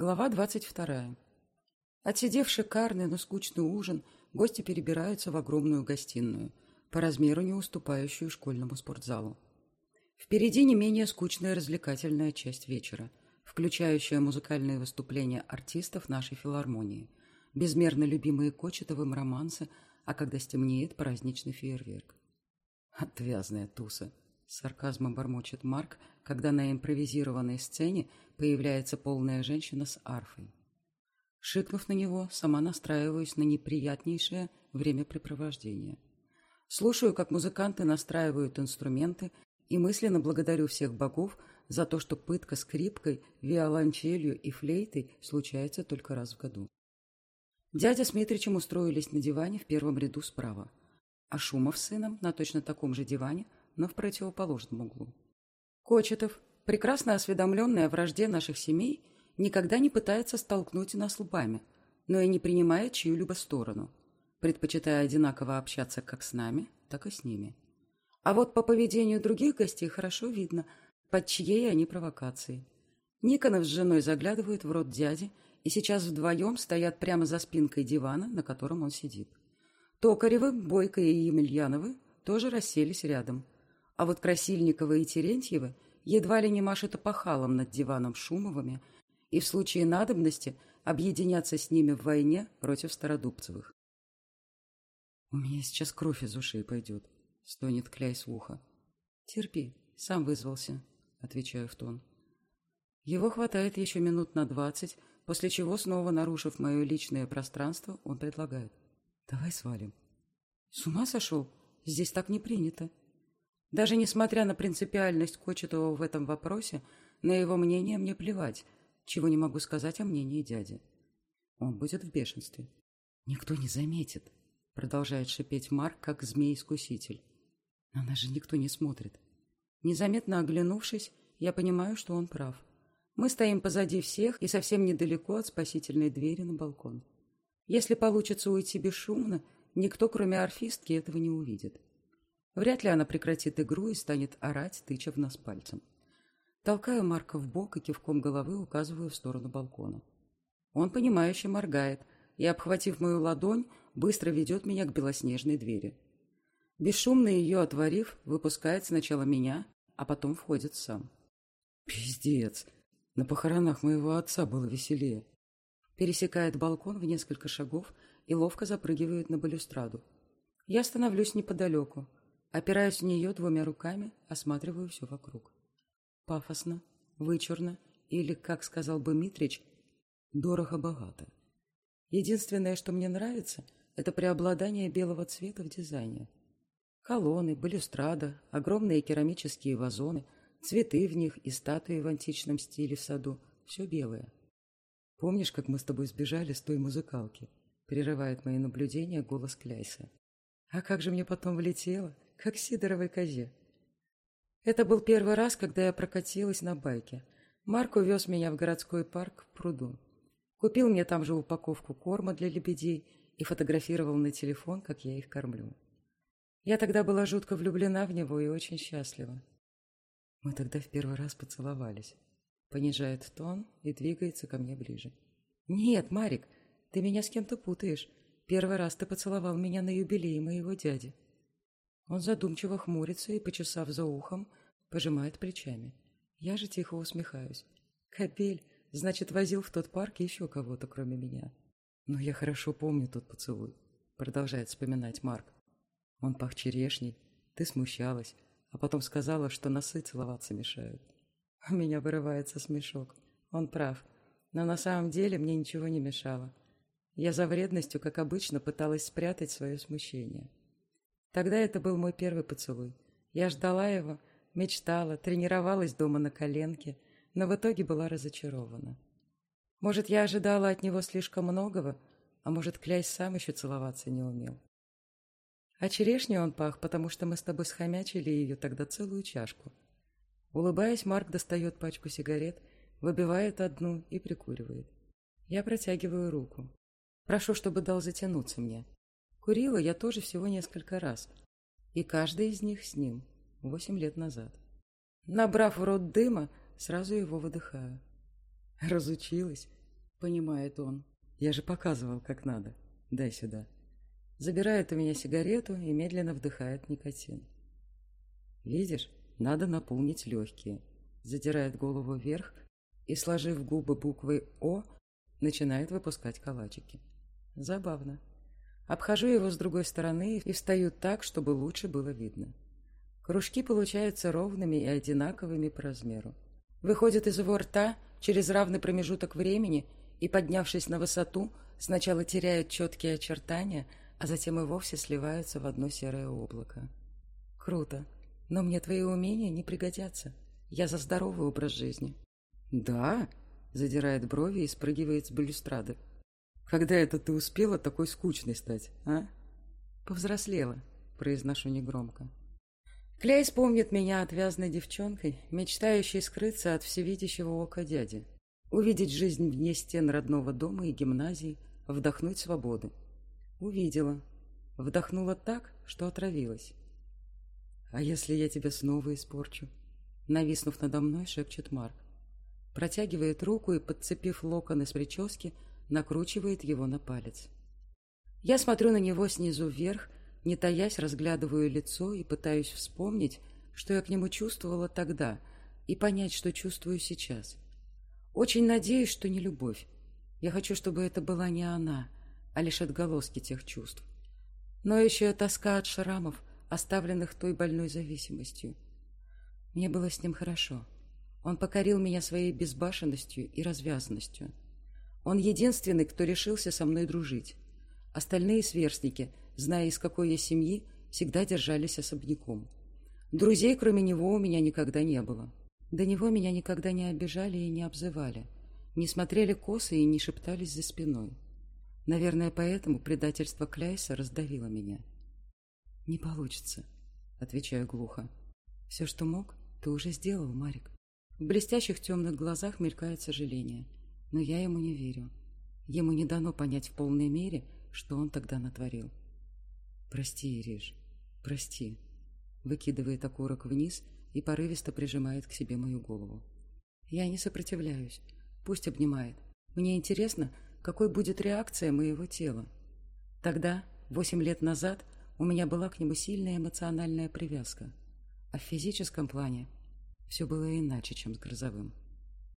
Глава двадцать вторая. Отсидев шикарный, но скучный ужин, гости перебираются в огромную гостиную, по размеру не уступающую школьному спортзалу. Впереди не менее скучная развлекательная часть вечера, включающая музыкальные выступления артистов нашей филармонии, безмерно любимые Кочетовым романсы, а когда стемнеет, праздничный фейерверк. Отвязная туса. Сарказмом бормочет Марк, когда на импровизированной сцене появляется полная женщина с арфой. Шикнув на него, сама настраиваюсь на неприятнейшее времяпрепровождение. Слушаю, как музыканты настраивают инструменты, и мысленно благодарю всех богов за то, что пытка скрипкой, виолончелью и флейтой случается только раз в году. Дядя с Митричем устроились на диване в первом ряду справа, а Шумов с сыном на точно таком же диване – но в противоположном углу. Кочетов, прекрасно осведомленный о вражде наших семей, никогда не пытается столкнуть нас лбами, но и не принимает чью-либо сторону, предпочитая одинаково общаться как с нами, так и с ними. А вот по поведению других гостей хорошо видно, под чьей они провокацией. Никонов с женой заглядывают в рот дяди и сейчас вдвоем стоят прямо за спинкой дивана, на котором он сидит. Токаревы, Бойко и Емельяновы тоже расселись рядом – а вот Красильникова и Терентьева едва ли не машут опахалом над диваном Шумовыми и в случае надобности объединяться с ними в войне против Стародубцевых. «У меня сейчас кровь из ушей пойдет», — стонет Кляйс в ухо. «Терпи, сам вызвался», — отвечаю в тон. Его хватает еще минут на двадцать, после чего, снова нарушив мое личное пространство, он предлагает. «Давай свалим». «С ума сошел? Здесь так не принято», даже несмотря на принципиальность Кочетова в этом вопросе, на его мнение мне плевать, чего не могу сказать о мнении дяди. Он будет в бешенстве. «Никто не заметит», — продолжает шипеть Марк, как змей-искуситель. «На нас же никто не смотрит». Незаметно оглянувшись, я понимаю, что он прав. Мы стоим позади всех и совсем недалеко от спасительной двери на балкон. Если получится уйти бесшумно, никто, кроме орфистки, этого не увидит. Вряд ли она прекратит игру и станет орать, тыча в нас пальцем. Толкаю Марка в бок и кивком головы указываю в сторону балкона. Он, понимающе моргает и, обхватив мою ладонь, быстро ведет меня к белоснежной двери. Бесшумно ее отворив, выпускает сначала меня, а потом входит сам. Пиздец! На похоронах моего отца было веселее. Пересекает балкон в несколько шагов и ловко запрыгивает на балюстраду. Я становлюсь неподалеку, Опираюсь в нее двумя руками, осматриваю все вокруг. Пафосно, вычурно или, как сказал бы Митрич, дорого-богато. Единственное, что мне нравится, это преобладание белого цвета в дизайне. Колонны, балюстрада, огромные керамические вазоны, цветы в них и статуи в античном стиле в саду – все белое. Помнишь, как мы с тобой сбежали с той музыкалки? Прерывает мои наблюдения голос Кляйса. А как же мне потом влетело? Как сидоровой козе. Это был первый раз, когда я прокатилась на байке. Марк увез меня в городской парк в пруду. Купил мне там же упаковку корма для лебедей и фотографировал на телефон, как я их кормлю. Я тогда была жутко влюблена в него и очень счастлива. Мы тогда в первый раз поцеловались. Понижает тон и двигается ко мне ближе. «Нет, Марик, ты меня с кем-то путаешь. Первый раз ты поцеловал меня на юбилее моего дяди». Он задумчиво хмурится и, почесав за ухом, пожимает плечами. Я же тихо усмехаюсь. Капель, значит, возил в тот парк еще кого-то, кроме меня. Но я хорошо помню тот поцелуй, продолжает вспоминать Марк. Он пах черешней, ты смущалась, а потом сказала, что носы целоваться мешают. У меня вырывается смешок. Он прав. Но на самом деле мне ничего не мешало. Я за вредностью, как обычно, пыталась спрятать свое смущение. Тогда это был мой первый поцелуй. Я ждала его, мечтала, тренировалась дома на коленке, но в итоге была разочарована. Может, я ожидала от него слишком многого, а может, Кляйс сам еще целоваться не умел. А черешню он пах, потому что мы с тобой схомячили ее тогда целую чашку. Улыбаясь, Марк достает пачку сигарет, выбивает одну и прикуривает. Я протягиваю руку. Прошу, чтобы дал затянуться мне. Курила я тоже всего несколько раз. И каждый из них с ним, восемь лет назад. Набрав в рот дыма, сразу его выдыхаю. Разучилась. Понимает он. Я же показывал, как надо. Дай сюда. Забирает у меня сигарету и медленно вдыхает никотин. Видишь, надо наполнить легкие. Задирает голову вверх и, сложив губы буквой «О», начинает выпускать калачики. Забавно. Обхожу его с другой стороны и встаю так, чтобы лучше было видно. Кружки получаются ровными и одинаковыми по размеру. Выходят из его рта через равный промежуток времени и, поднявшись на высоту, сначала теряют четкие очертания, а затем и вовсе сливаются в одно серое облако. Круто. Но мне твои умения не пригодятся. Я за здоровый образ жизни. Да? Задирает брови и спрыгивает с балюстрады. Когда это ты успела такой скучной стать, а? Повзрослела, произношу негромко. Клейс помнит меня отвязной девчонкой, мечтающей скрыться от всевидящего ока дяди, увидеть жизнь вне стен родного дома и гимназии, вдохнуть свободы. Увидела. Вдохнула так, что отравилась. «А если я тебя снова испорчу?» Нависнув надо мной, шепчет Марк. Протягивает руку и, подцепив локон из прически, накручивает его на палец. Я смотрю на него снизу вверх, не таясь, разглядываю лицо и пытаюсь вспомнить, что я к нему чувствовала тогда, и понять, что чувствую сейчас. Очень надеюсь, что не любовь. Я хочу, чтобы это была не она, а лишь отголоски тех чувств. Но еще и тоска от шрамов, оставленных той больной зависимостью. Мне было с ним хорошо. Он покорил меня своей безбашенностью и развязанностью. Он единственный, кто решился со мной дружить. Остальные сверстники, зная, из какой я семьи, всегда держались особняком. Друзей, кроме него, у меня никогда не было. До него меня никогда не обижали и не обзывали, не смотрели косо и не шептались за спиной. Наверное, поэтому предательство Кляйса раздавило меня. «Не получится», — отвечаю глухо. «Все, что мог, ты уже сделал, Марик». В блестящих темных глазах мелькает сожаление, но я ему не верю. Ему не дано понять в полной мере, что он тогда натворил. «Прости, Ириш, прости», — выкидывает окурок вниз и порывисто прижимает к себе мою голову. Я не сопротивляюсь. Пусть обнимает. Мне интересно, какой будет реакция моего тела. Тогда, восемь лет назад, у меня была к нему сильная эмоциональная привязка. А в физическом плане все было иначе, чем с Грозовым.